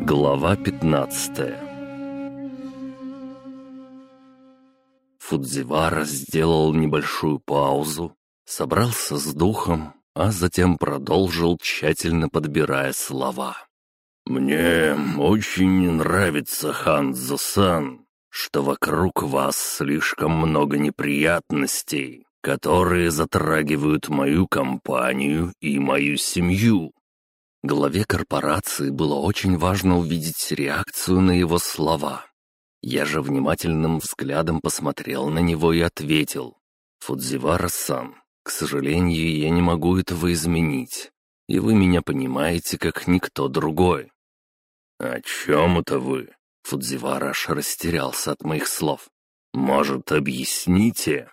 Глава 15 Фудзивара сделал небольшую паузу, собрался с духом, а затем продолжил, тщательно подбирая слова. «Мне очень нравится, Ханзо-сан, что вокруг вас слишком много неприятностей, которые затрагивают мою компанию и мою семью». Главе корпорации было очень важно увидеть реакцию на его слова. Я же внимательным взглядом посмотрел на него и ответил. «Фудзивара-сан, к сожалению, я не могу этого изменить, и вы меня понимаете, как никто другой. «О чем это вы?» Фудзивара аж растерялся от моих слов. «Может, объясните?»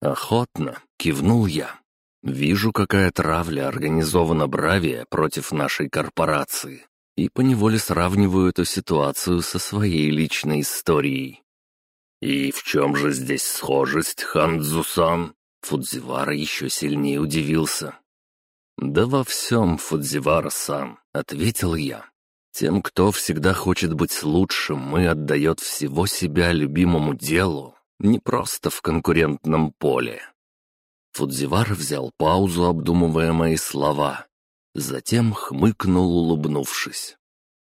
«Охотно», — кивнул я. «Вижу, какая травля организована Бравия против нашей корпорации, и поневоле сравниваю эту ситуацию со своей личной историей». «И в чем же здесь схожесть, Хандзусан?» Фудзивара еще сильнее удивился. «Да во всем, Фудзивара-сан», — ответил я. Тем, кто всегда хочет быть лучшим и отдает всего себя любимому делу, не просто в конкурентном поле. Фудзивар взял паузу, обдумывая мои слова. Затем хмыкнул, улыбнувшись.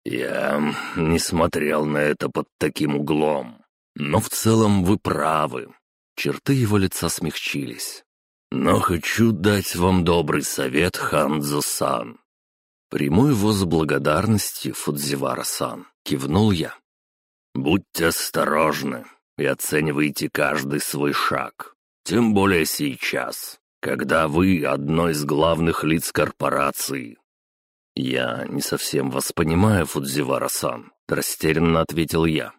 «Я не смотрел на это под таким углом. Но в целом вы правы». Черты его лица смягчились. «Но хочу дать вам добрый совет, Ханзо-сан. «Приму его с благодарностью, Фудзивара-сан», — кивнул я. «Будьте осторожны и оценивайте каждый свой шаг. Тем более сейчас, когда вы одно из главных лиц корпорации». «Я не совсем вас понимаю, Фудзивара-сан», — растерянно ответил я.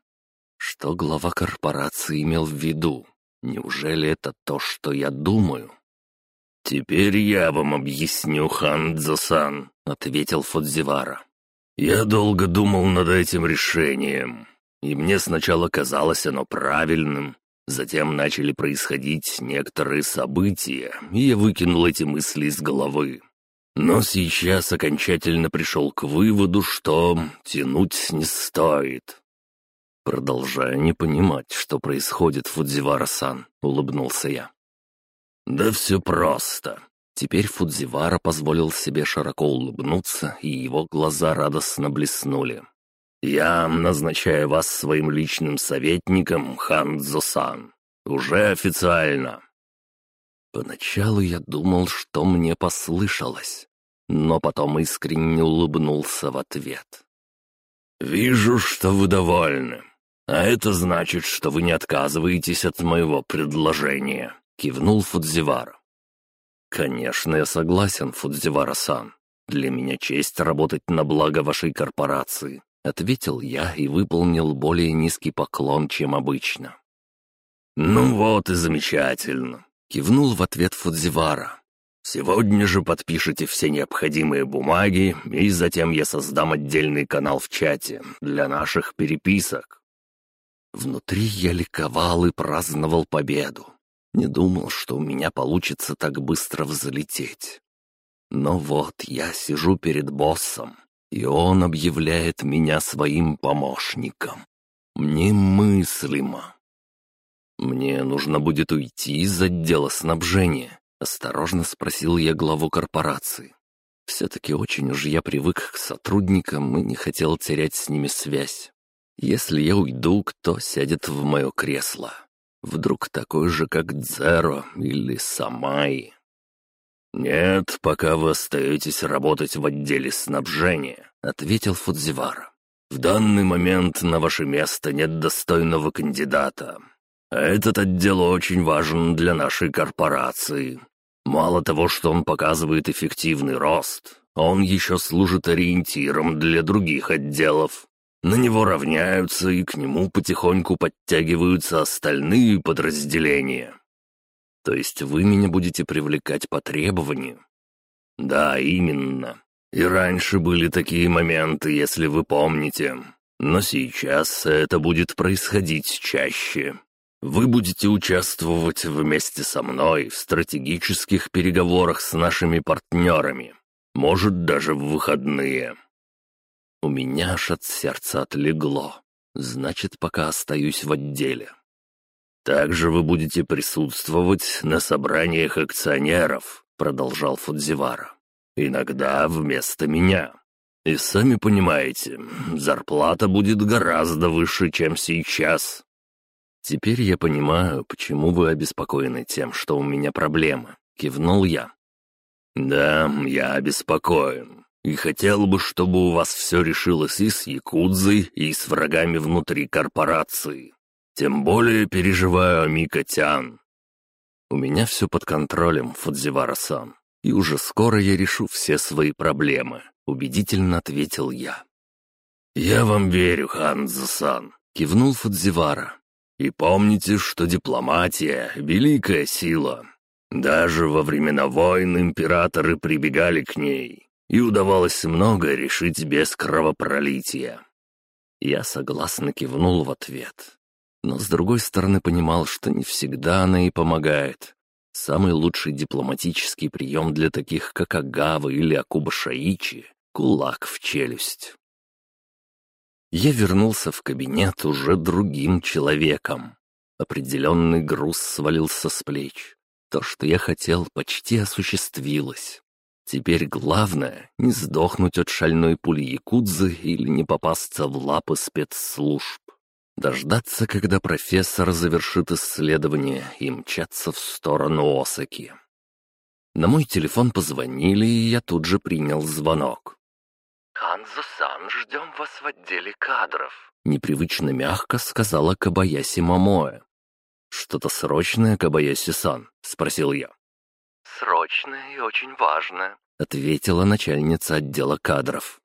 «Что глава корпорации имел в виду? Неужели это то, что я думаю?» «Теперь я вам объясню, Хандзо-сан», — ответил Фудзивара. «Я долго думал над этим решением, и мне сначала казалось оно правильным, затем начали происходить некоторые события, и я выкинул эти мысли из головы. Но сейчас окончательно пришел к выводу, что тянуть не стоит». Продолжая не понимать, что происходит, Фудзивара-сан, улыбнулся я. «Да все просто». Теперь Фудзивара позволил себе широко улыбнуться, и его глаза радостно блеснули. «Я назначаю вас своим личным советником, Ханзо-сан. Уже официально». Поначалу я думал, что мне послышалось, но потом искренне улыбнулся в ответ. «Вижу, что вы довольны. А это значит, что вы не отказываетесь от моего предложения. Кивнул Фудзивара. «Конечно, я согласен, Фудзивара-сан. Для меня честь работать на благо вашей корпорации», — ответил я и выполнил более низкий поклон, чем обычно. «Ну вот и замечательно», — кивнул в ответ Фудзивара. «Сегодня же подпишите все необходимые бумаги, и затем я создам отдельный канал в чате для наших переписок». Внутри я ликовал и праздновал победу. Не думал, что у меня получится так быстро взлететь. Но вот я сижу перед боссом, и он объявляет меня своим помощником. Немыслимо. «Мне нужно будет уйти из отдела снабжения», — осторожно спросил я главу корпорации. Все-таки очень уж я привык к сотрудникам и не хотел терять с ними связь. Если я уйду, кто сядет в мое кресло? Вдруг такой же, как Дзеро или Самай? «Нет, пока вы остаетесь работать в отделе снабжения», — ответил Фудзивара. «В данный момент на ваше место нет достойного кандидата. Этот отдел очень важен для нашей корпорации. Мало того, что он показывает эффективный рост, он еще служит ориентиром для других отделов. На него равняются, и к нему потихоньку подтягиваются остальные подразделения. То есть вы меня будете привлекать по требованию? Да, именно. И раньше были такие моменты, если вы помните. Но сейчас это будет происходить чаще. Вы будете участвовать вместе со мной в стратегических переговорах с нашими партнерами. Может, даже в выходные». У меня аж от сердца отлегло. Значит, пока остаюсь в отделе. «Также вы будете присутствовать на собраниях акционеров», — продолжал Фудзивара. «Иногда вместо меня. И сами понимаете, зарплата будет гораздо выше, чем сейчас». «Теперь я понимаю, почему вы обеспокоены тем, что у меня проблемы», — кивнул я. «Да, я обеспокоен. И хотел бы, чтобы у вас все решилось и с Якудзой, и с врагами внутри корпорации. Тем более переживаю о Микотян. У меня все под контролем, Фудзивара-сан, и уже скоро я решу все свои проблемы, убедительно ответил я. «Я вам верю, Ханзо-сан», — кивнул Фудзивара. «И помните, что дипломатия — великая сила. Даже во времена войн императоры прибегали к ней, и удавалось многое решить без кровопролития». Я согласно кивнул в ответ но с другой стороны понимал, что не всегда она и помогает. Самый лучший дипломатический прием для таких, как Агава или Акуба Шаичи — кулак в челюсть. Я вернулся в кабинет уже другим человеком. Определенный груз свалился с плеч. То, что я хотел, почти осуществилось. Теперь главное — не сдохнуть от шальной пули якудзы или не попасться в лапы спецслужб. Дождаться, когда профессор завершит исследование и мчаться в сторону Осаки. На мой телефон позвонили, и я тут же принял звонок. «Ханзо-сан, ждем вас в отделе кадров», — непривычно мягко сказала Кабаяси Мамоэ. «Что-то срочное, Кабаяси-сан?» — спросил я. «Срочное и очень важное», — ответила начальница отдела кадров.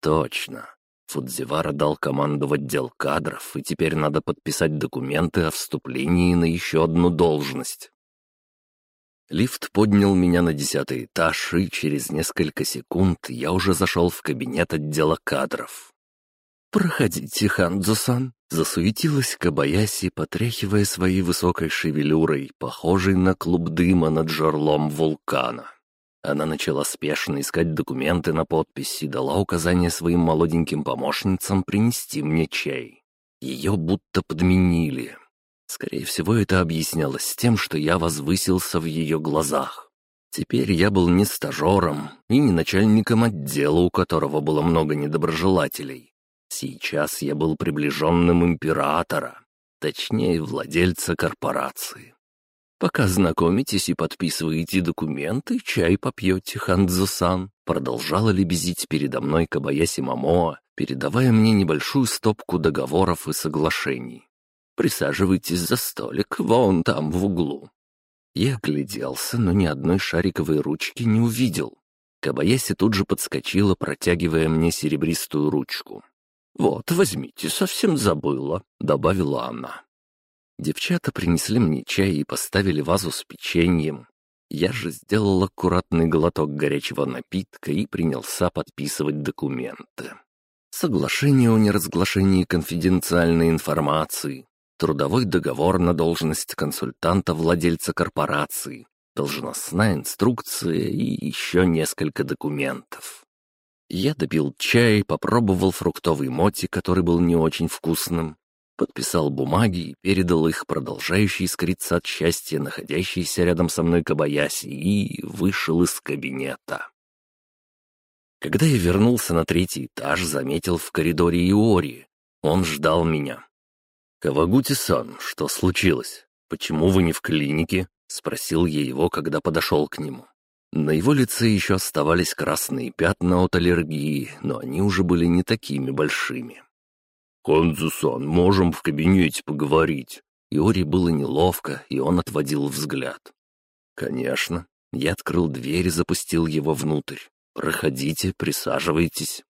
«Точно. Фудзивара дал команду отдел кадров, и теперь надо подписать документы о вступлении на еще одну должность. Лифт поднял меня на десятый этаж, и через несколько секунд я уже зашел в кабинет отдела кадров. «Проходите, Ханзо-сан», — засуетилась Кабаяси, потряхивая своей высокой шевелюрой, похожей на клуб дыма над жерлом вулкана. Она начала спешно искать документы на подпись и дала указание своим молоденьким помощницам принести мне чай. Ее будто подменили. Скорее всего, это объяснялось тем, что я возвысился в ее глазах. Теперь я был не стажером и не начальником отдела, у которого было много недоброжелателей. Сейчас я был приближенным императора, точнее, владельца корпорации. Пока знакомитесь и подписываете документы, чай попьете, Хандзо-сан», продолжала лебезить передо мной Кабаяси Мамоа, передавая мне небольшую стопку договоров и соглашений. «Присаживайтесь за столик, вон там, в углу». Я огляделся, но ни одной шариковой ручки не увидел. Кабаяси тут же подскочила, протягивая мне серебристую ручку. «Вот, возьмите, совсем забыла», — добавила она. Девчата принесли мне чай и поставили вазу с печеньем. Я же сделал аккуратный глоток горячего напитка и принялся подписывать документы. Соглашение о неразглашении конфиденциальной информации, трудовой договор на должность консультанта-владельца корпорации, должностная инструкция и еще несколько документов. Я допил чай, попробовал фруктовый моти, который был не очень вкусным, подписал бумаги и передал их продолжающей искриться от счастья находящейся рядом со мной Кабаяси и вышел из кабинета. Когда я вернулся на третий этаж, заметил в коридоре Иори. Он ждал меня. «Кавагути-сан, что случилось? Почему вы не в клинике?» — спросил я его, когда подошел к нему. На его лице еще оставались красные пятна от аллергии, но они уже были не такими большими. «Ханзу-сан, можем в кабинете поговорить?» Иори было неловко, и он отводил взгляд. «Конечно». Я открыл дверь и запустил его внутрь. «Проходите, присаживайтесь».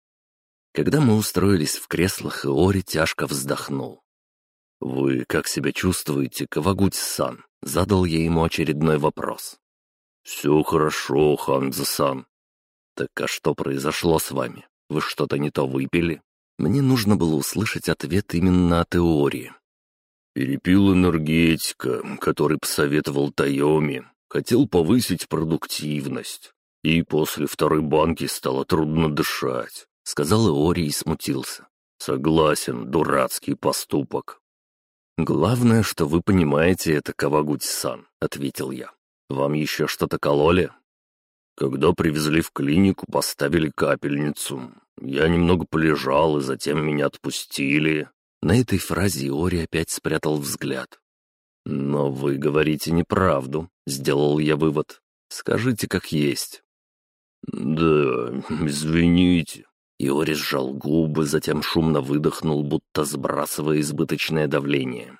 Когда мы устроились в креслах, Иори тяжко вздохнул. «Вы как себя чувствуете, Кавагути-сан?» — задал я ему очередной вопрос. «Все хорошо, Ханзо-сан». «Так а что произошло с вами? Вы что-то не то выпили?» Мне нужно было услышать ответ именно о теории. «Перепил энергетика, который посоветовал Тайоми. Хотел повысить продуктивность. И после второй банки стало трудно дышать», — сказал Иори и смутился. «Согласен, дурацкий поступок». «Главное, что вы понимаете это, Кавагути-сан», — ответил я. «Вам еще что-то кололи?» Когда привезли в клинику, поставили капельницу. Я немного полежал, и затем меня отпустили. На этой фразе Иори опять спрятал взгляд. «Но вы говорите неправду», — сделал я вывод. «Скажите, как есть». «Да, извините». Иори сжал губы, затем шумно выдохнул, будто сбрасывая избыточное давление.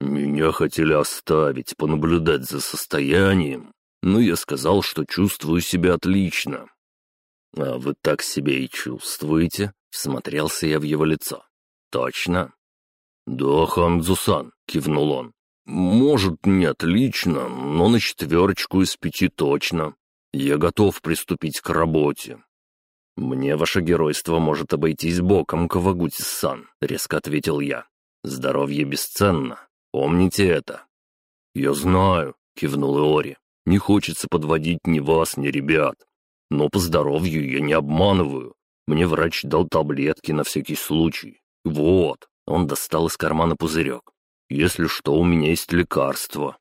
«Меня хотели оставить, понаблюдать за состоянием, но я сказал, что чувствую себя отлично». «А вы так себя и чувствуете?» — всмотрелся я в его лицо. «Точно?» «Да, Ханзусан», — кивнул он. «Может, не отлично, но на четверочку из пяти точно. Я готов приступить к работе». «Мне ваше геройство может обойтись боком, Кавагути-сан», — резко ответил я. «Здоровье бесценно. Помните это». «Я знаю», — кивнул Иори. «Не хочется подводить ни вас, ни ребят. Но по здоровью я не обманываю. Мне врач дал таблетки на всякий случай. Вот». Он достал из кармана пузырек. «Если что, у меня есть лекарство».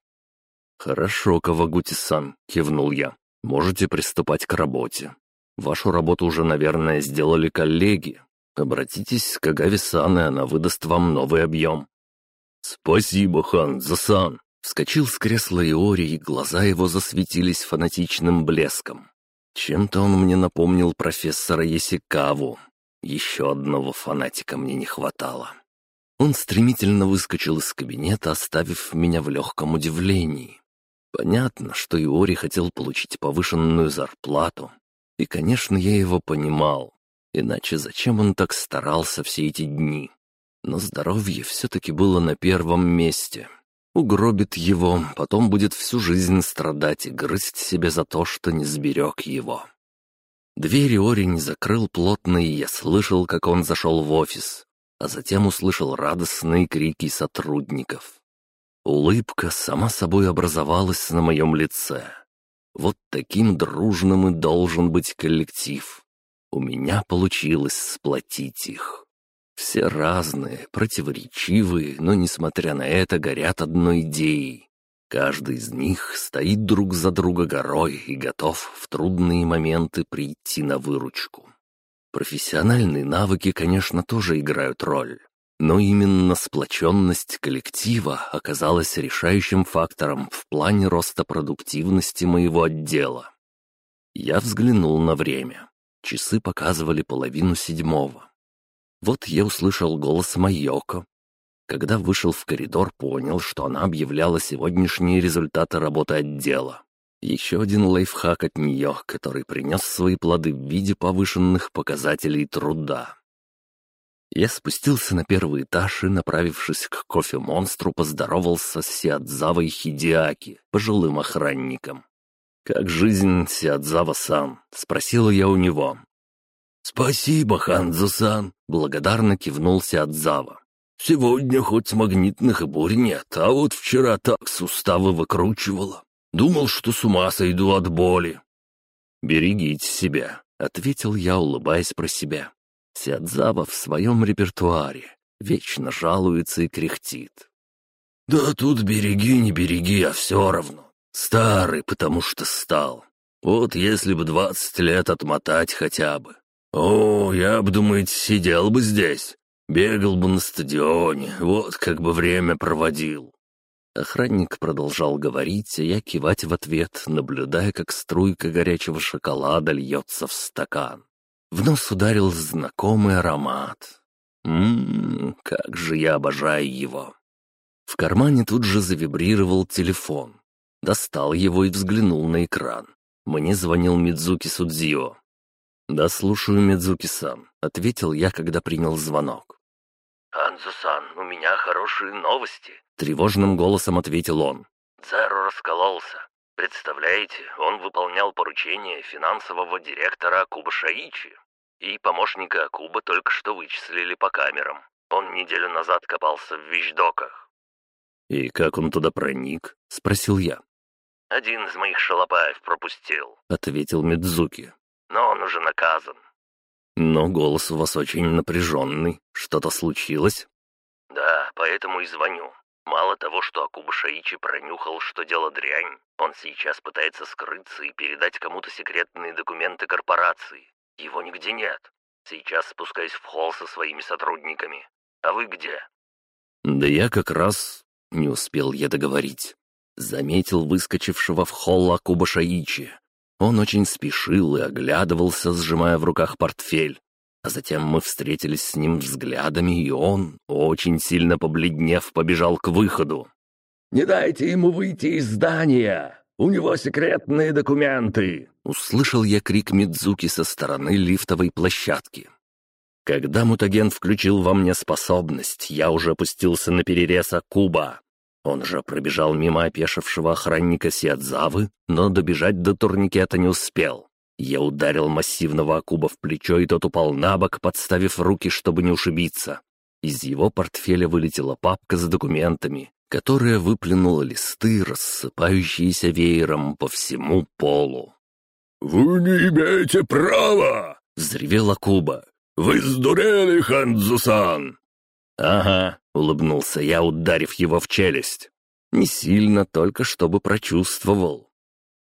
«Хорошо, Кавагути-сан», — кивнул я. «Можете приступать к работе. Вашу работу уже, наверное, сделали коллеги. Обратитесь к Агави-сан, и она выдаст вам новый объем». «Спасибо, Хан-за-сан!» Вскочил с кресла Иори, и глаза его засветились фанатичным блеском. Чем-то он мне напомнил профессора Есикаву. Еще одного фанатика мне не хватало. Он стремительно выскочил из кабинета, оставив меня в легком удивлении. Понятно, что Иори хотел получить повышенную зарплату. И, конечно, я его понимал. Иначе зачем он так старался все эти дни? Но здоровье все-таки было на первом месте. Угробит его, потом будет всю жизнь страдать и грызть себя за то, что не сберег его. Дверь Ори не закрыл плотно, и я слышал, как он зашел в офис а затем услышал радостные крики сотрудников. Улыбка сама собой образовалась на моем лице. Вот таким дружным и должен быть коллектив. У меня получилось сплотить их. Все разные, противоречивые, но, несмотря на это, горят одной идеей. Каждый из них стоит друг за друга горой и готов в трудные моменты прийти на выручку. Профессиональные навыки, конечно, тоже играют роль. Но именно сплоченность коллектива оказалась решающим фактором в плане роста продуктивности моего отдела. Я взглянул на время. Часы показывали половину седьмого. Вот я услышал голос Майоко. Когда вышел в коридор, понял, что она объявляла сегодняшние результаты работы отдела. Еще один лайфхак от нее, который принес свои плоды в виде повышенных показателей труда. Я спустился на первый этаж и, направившись к кофе-монстру, поздоровался с Сиадзавой Хидиаки, пожилым охранником. «Как жизнь, Сиадзава-сан?» — спросила я у него. «Спасибо, Ханзу-сан!» — благодарно кивнул Сиадзава. «Сегодня хоть магнитных бурь нет, а вот вчера так суставы выкручивало. Думал, что с ума сойду от боли». «Берегите себя», — ответил я, улыбаясь про себя. Сядзава в своем репертуаре вечно жалуется и кряхтит. «Да тут береги, не береги, а все равно. Старый, потому что стал. Вот если бы двадцать лет отмотать хотя бы. О, я бы, думаете, сидел бы здесь, бегал бы на стадионе, вот как бы время проводил. Охранник продолжал говорить, а я кивать в ответ, наблюдая, как струйка горячего шоколада льется в стакан. В нос ударил знакомый аромат. Ммм, как же я обожаю его. В кармане тут же завибрировал телефон. Достал его и взглянул на экран. Мне звонил Мидзуки Судзио. «Да слушаю, Мидзуки-сан», — ответил я, когда принял звонок. «Анзу-сан, у меня хорошие новости», — тревожным голосом ответил он. «Дзеро раскололся. Представляете, он выполнял поручение финансового директора Акуба Шаичи. И помощника Акуба только что вычислили по камерам. Он неделю назад копался в вещдоках». «И как он туда проник?» — спросил я. Один из моих шалопаев пропустил», — ответил Мидзуки. «Но он уже наказан». «Но голос у вас очень напряженный. Что-то случилось?» «Да, поэтому и звоню. Мало того, что Акуба Шаичи пронюхал, что дело дрянь, он сейчас пытается скрыться и передать кому-то секретные документы корпорации. Его нигде нет. Сейчас спускаюсь в холл со своими сотрудниками. А вы где?» «Да я как раз...» — не успел я договорить. Заметил выскочившего в холл Акуба Шаичи. Он очень спешил и оглядывался, сжимая в руках портфель. А затем мы встретились с ним взглядами, и он, очень сильно побледнев, побежал к выходу. «Не дайте ему выйти из здания! У него секретные документы!» Услышал я крик Мидзуки со стороны лифтовой площадки. Когда мутаген включил во мне способность, я уже опустился на перерез Акуба. Он же пробежал мимо опешившего охранника Сиадзавы, но добежать до турникета не успел. Я ударил массивного Акуба в плечо, и тот упал на бок, подставив руки, чтобы не ушибиться. Из его портфеля вылетела папка с документами, которая выплюнула листы, рассыпающиеся веером по всему полу. «Вы не имеете права!» — взревел Акуба. «Вы сдурели, Ханзусан!» «Ага», — улыбнулся я, ударив его в челюсть. Не сильно, только чтобы прочувствовал.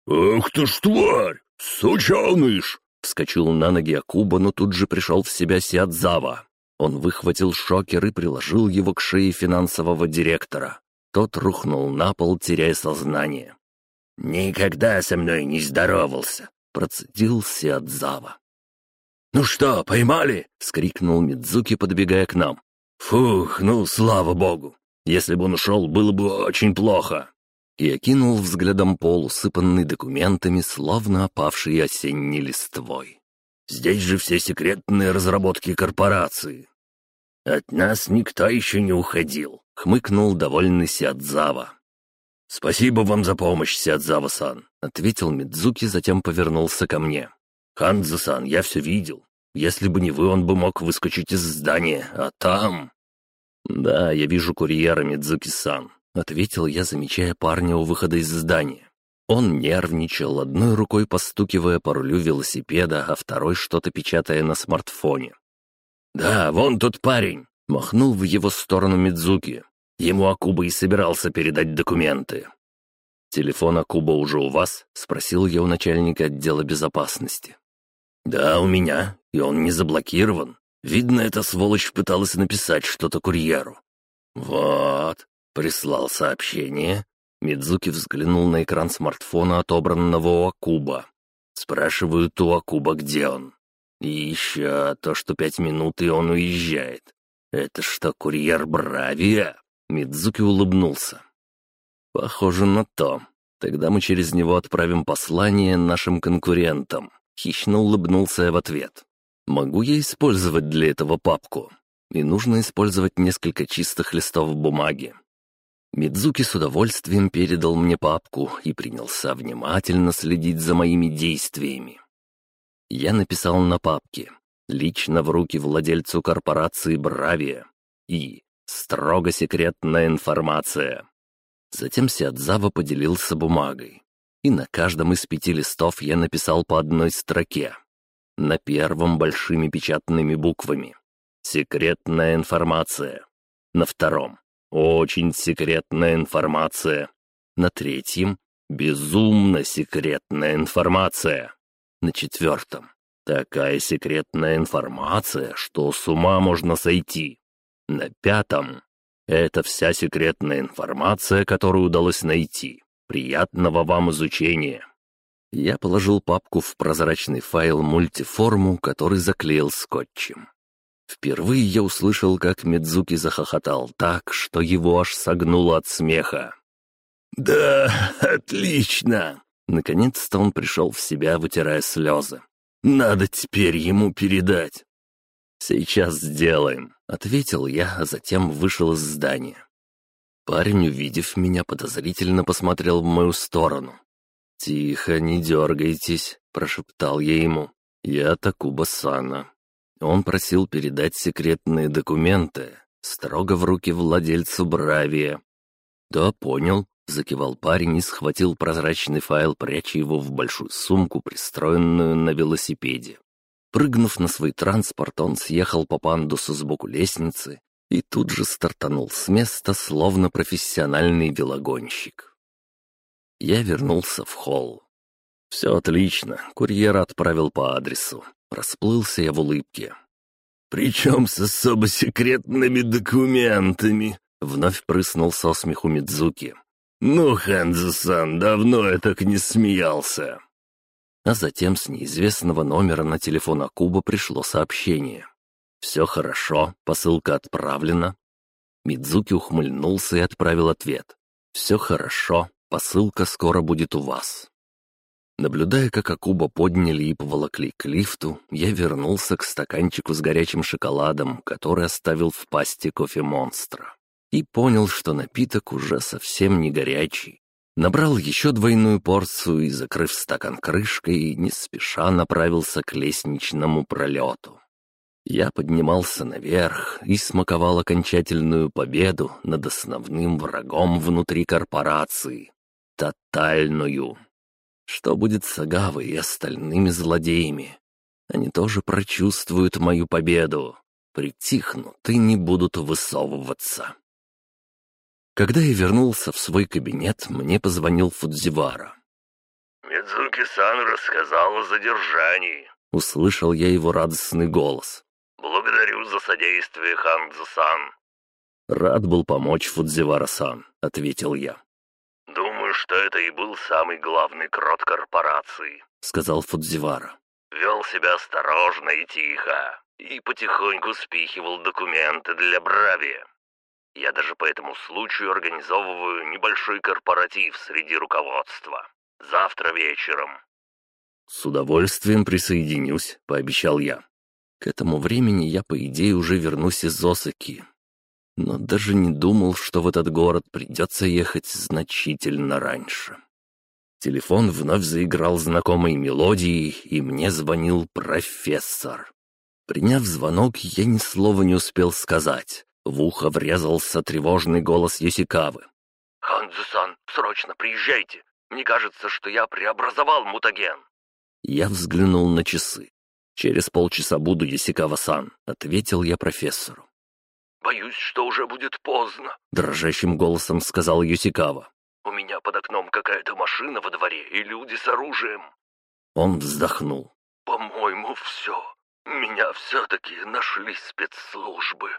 «Ах ты ж тварь! «Сучаныш!» — вскочил на ноги Акуба, но тут же пришел в себя Сиадзава. Он выхватил шокер и приложил его к шее финансового директора. Тот рухнул на пол, теряя сознание. «Никогда со мной не здоровался!» — процедил Сиадзава. «Ну что, поймали?» — скрикнул Мидзуки, подбегая к нам. «Фух, ну, слава богу! Если бы он ушел, было бы очень плохо!» и окинул взглядом пол, усыпанный документами, словно опавший осенней листвой. «Здесь же все секретные разработки корпорации». «От нас никто еще не уходил», — хмыкнул довольный Сиадзава. «Спасибо вам за помощь, Сиадзава-сан», — ответил Мидзуки, затем повернулся ко мне. «Ханзо-сан, я все видел. Если бы не вы, он бы мог выскочить из здания, а там...» «Да, я вижу курьера, Мидзуки-сан. — ответил я, замечая парня у выхода из здания. Он нервничал, одной рукой постукивая по рулю велосипеда, а второй что-то печатая на смартфоне. «Да, вон тот парень!» — махнул в его сторону Мидзуки. Ему Акуба и собирался передать документы. «Телефон Акуба уже у вас?» — спросил я у начальника отдела безопасности. «Да, у меня, и он не заблокирован. Видно, эта сволочь пыталась написать что-то курьеру». «Вот, Прислал сообщение. Мидзуки взглянул на экран смартфона, отобранного у Акуба. Спрашивают у Акуба, где он. И еще то, что пять минут, и он уезжает. Это что, курьер Бравия? Мидзуки улыбнулся. Похоже на то. Тогда мы через него отправим послание нашим конкурентам. Хищно улыбнулся в ответ. Могу я использовать для этого папку? И нужно использовать несколько чистых листов бумаги. Мидзуки с удовольствием передал мне папку и принялся внимательно следить за моими действиями. Я написал на папке «Лично в руки владельцу корпорации Бравия» и «Строго секретная информация». Затем Сиадзава поделился бумагой, и на каждом из пяти листов я написал по одной строке. На первом большими печатными буквами «Секретная информация». На втором очень секретная информация. На третьем — безумно секретная информация. На четвертом — такая секретная информация, что с ума можно сойти. На пятом — это вся секретная информация, которую удалось найти. Приятного вам изучения. Я положил папку в прозрачный файл мультиформу, который заклеил скотчем. Впервые я услышал, как Мидзуки захохотал так, что его аж согнуло от смеха. «Да, отлично!» Наконец-то он пришел в себя, вытирая слезы. «Надо теперь ему передать». «Сейчас сделаем», — ответил я, а затем вышел из здания. Парень, увидев меня, подозрительно посмотрел в мою сторону. «Тихо, не дергайтесь», — прошептал я ему. «Я Такуба-сана. Он просил передать секретные документы строго в руки владельцу Бравия. «Да, понял. закивал парень и схватил прозрачный файл, пряча его в большую сумку, пристроенную на велосипеде. Прыгнув на свой транспорт, он съехал по пандусу сбоку лестницы и тут же стартанул с места, словно профессиональный велогонщик. Я вернулся в холл. «Все отлично, курьер отправил по адресу. Расплылся я в улыбке. «Причем с особо секретными документами», — вновь прыснул со смеху Мидзуки. «Ну, Ханзо-сан, давно я так не смеялся». А затем с неизвестного номера на телефон Акуба пришло сообщение. «Все хорошо, посылка отправлена». Мидзуки ухмыльнулся и отправил ответ. «Все хорошо, посылка скоро будет у вас». Наблюдая, как Акуба подняли и поволокли к лифту, я вернулся к стаканчику с горячим шоколадом, который оставил в пасти кофе-монстра. И понял, что напиток уже совсем не горячий. Набрал еще двойную порцию и, закрыв стакан крышкой, не спеша направился к лестничному пролету. Я поднимался наверх и смаковал окончательную победу над основным врагом внутри корпорации — тотальную. Что будет с Агавой и остальными злодеями? Они тоже прочувствуют мою победу, притихнут и не будут высовываться. Когда я вернулся в свой кабинет, мне позвонил Фудзивара. «Мидзуки-сан рассказал о задержании», — услышал я его радостный голос. «Благодарю за содействие, Ханзо-сан». «Рад был помочь Фудзивара-сан», — ответил я. «Думаю, что это и был самый главный крот корпорации», — сказал Фудзивара. «Вел себя осторожно и тихо, и потихоньку спихивал документы для Брави. Я даже по этому случаю организовываю небольшой корпоратив среди руководства. Завтра вечером». «С удовольствием присоединюсь», — пообещал я. К этому времени я, по идее, уже вернусь из Осаки, но даже не думал, что в этот город придется ехать значительно раньше. Телефон вновь заиграл знакомой мелодией, и мне звонил профессор. Приняв звонок, я ни слова не успел сказать. В ухо врезался тревожный голос Йосикавы. «Ханзу-сан, срочно приезжайте! Мне кажется, что я преобразовал мутаген!» Я взглянул на часы. «Через полчаса буду, Йосикава-сан», — ответил я профессору. «Боюсь, что уже будет поздно», — дрожащим голосом сказал Юсикава. «У меня под окном какая-то машина во дворе и люди с оружием». Он вздохнул. «По-моему, все. Меня все-таки нашли спецслужбы».